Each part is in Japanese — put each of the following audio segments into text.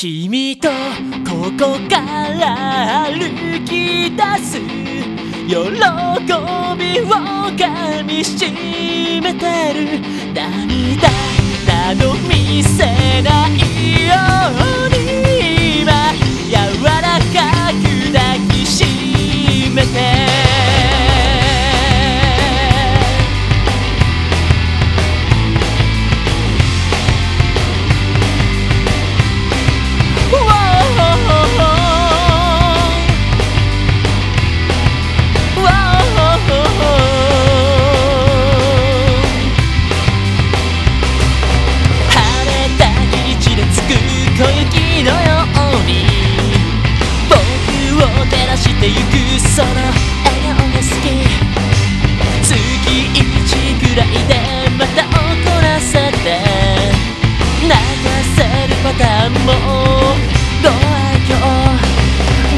君とここから歩き出す喜びを噛みしめてる涙など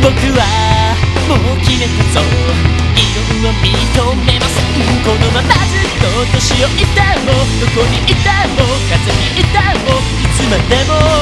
僕はもう決めたぞ。色は認めませんこのままずっと年をいてもどこにいても風にいてもいつまでも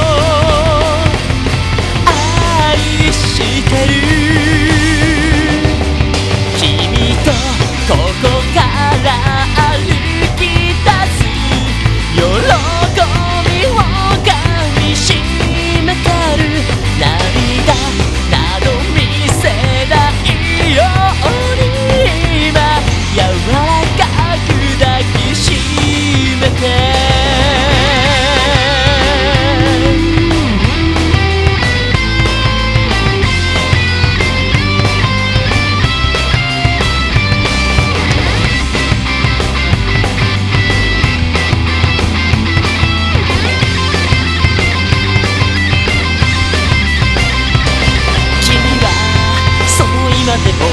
でも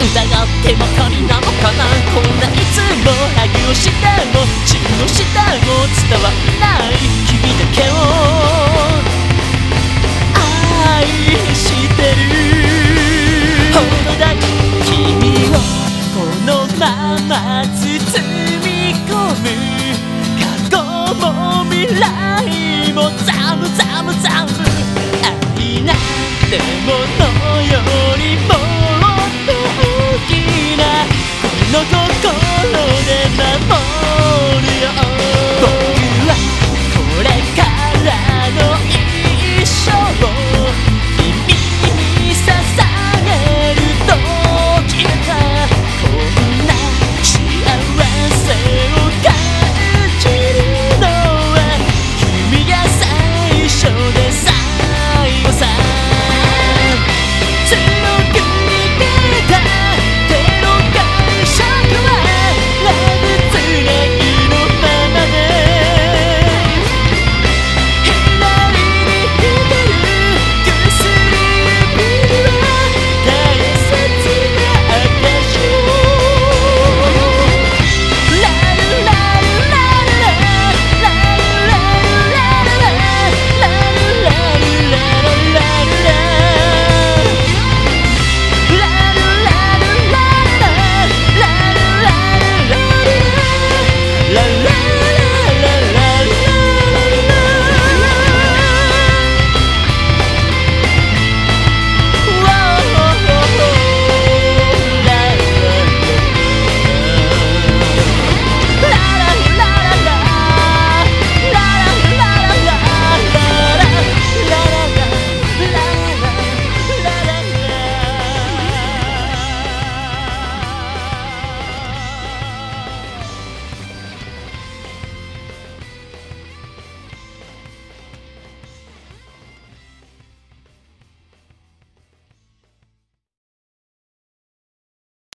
疑ってばかりなのかなこんないつも